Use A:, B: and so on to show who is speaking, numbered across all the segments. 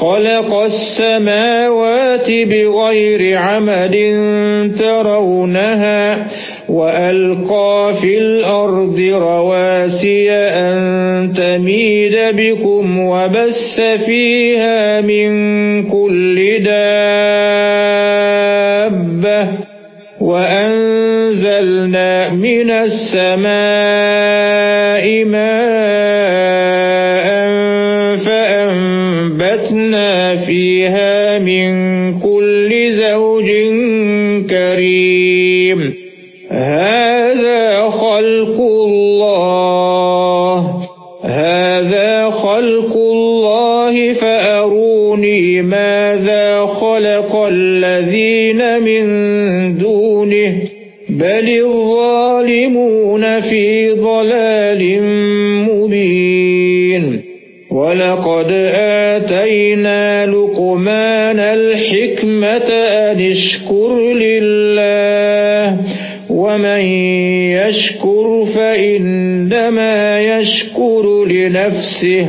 A: خلق السماوات بغير عمد ترونها وألقى في الأرض رواسي أن تميد بكم وبث فيها من كل دابة وأنزلنا من السماء ماء الله فأروني ماذا خلق الذين من دونه بل الظالمون في ضلال مبين. ولقد آتينا لقمان الحكمة أن اشكر لله ومن يشكر فإنما يشكر لنفسه.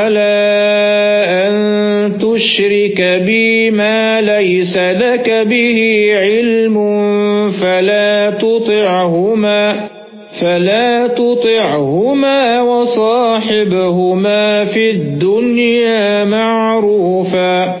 A: تُشْرِكَ بِي مَا لَيْسَ لَكَ بِهِ عِلْمٌ فَلَا تُطِعْهُمَا فَلَا تُطِعْهُمَا وَصَاحِبْهُمَا فِي الدُّنْيَا مَعْرُوفًا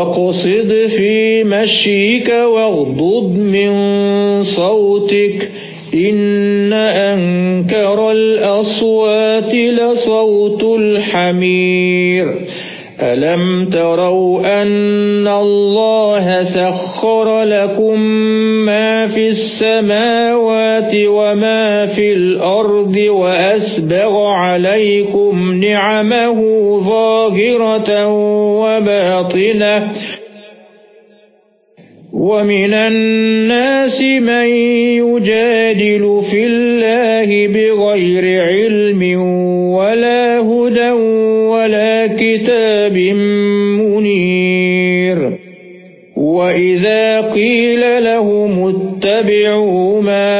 A: وَاقْصِدْ فِي مَشْيِكَ وَاغْضُضْ مِنْ صَوْتِكَ. إِنَّ أَنكَرَ الْأَصْوَاتِ لَصَوْتُ الْحَمِيرِ. أَلَمْ تَرَوْا أَنَّ اللَّهَ سَخَّرَ لَكُم مَّا فِي السَّمَاوَاتِ وَمَا فِي الْأَرْضِ وَأَسْبَغَ عَلَيْكُمْ نِعَمَهُ ظَاهِرَةً وَبَاطِنَةً. وَمِنَ النَّاسِ مَن يُجَادِلُ فِي اللَّهِ بِغَيْرِ عِلْمٍ وَلَا هُدًى وَلَا كِتَابٍ مُنِيرٍ. وَإِذَا قِيلَ لَهُمُ اتَّبِعُوا مَا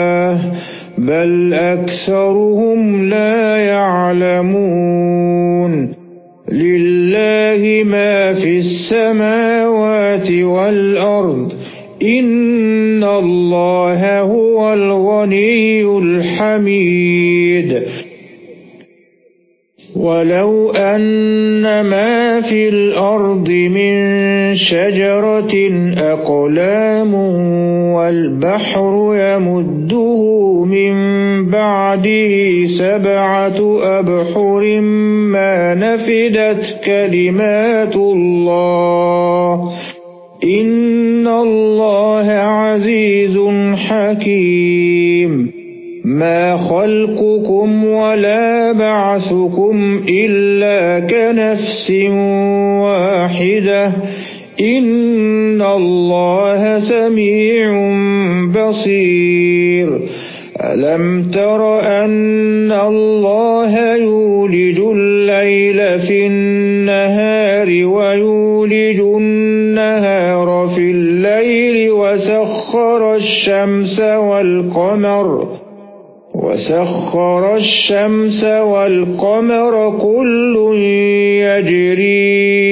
A: بَلْ أَكْثَرُهُمْ لَا يَعْلَمُونَ لِلَّهِ مَا فِي السَّمَاوَاتِ وَالْأَرْضِ إِنَّ اللَّهَ هُوَ الْغَنِيُّ الْحَمِيدُ وَلَوْ أَنَّ مَا فِي الْأَرْضِ مِنْ شَجَرَةٍ أَقْلَامٌ وَالْبَحْرُ يَمُدُّهُ مِنْ بَعْدِهِ سَبْعَةُ أَبْحُرٍ مَا نَفِدَتْ كَلِمَاتُ اللَّهِ إِنَّ اللَّهَ عَزِيزٌ حَكِيمٌ مَا خَلْقُكُمْ وَلَا بَعْثُكُمْ إِلَّا كَنَفْسٍ وَاحِدَةٍ إِنَّ اللَّهَ سَمِيعٌ بَصِيرٌ أَلَمْ تَرَ أَنَّ اللَّهَ يُولِجُ اللَّيْلَ فِي النَّهَارِ وَيُولِجُ النَّهَارَ فِي اللَّيْلِ وَسَخَّرَ الشَّمْسَ وَالْقَمَرَ وَسَخَّرَ الشَّمْسَ وَالْقَمَرَ كُلٌّ يَجْرِي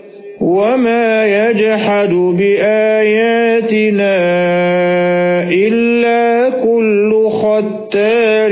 A: وَمَا يَجْحَدُ بِآيَاتِنَا إِلَّا كُلُّ خَتَّارٍ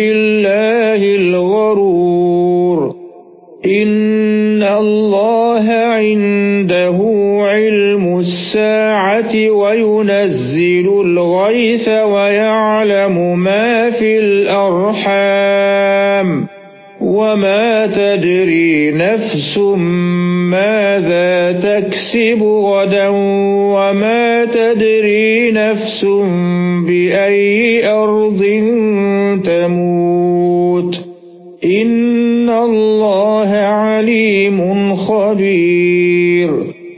A: بِاللَّهِ الْغَرُورُ. إِنَّ اللَّهَ عِندَهُ عِلْمُ السَّاعَةِ وَيُنَزِّلُ الْغَيْثَ وَيَعْلَمُ مَا فِي الْأَرْحَامِ. وَمَا تَدْرِي نَفْسٌ مَاذَا تَكْسِبُ غَدًا وَمَا تَدْرِي نَفْسٌ بِأَيِّ أَرْضٍ تَمُوتُ إِنَّ اللَّهَ عَلِيمٌ خَبِيرٌ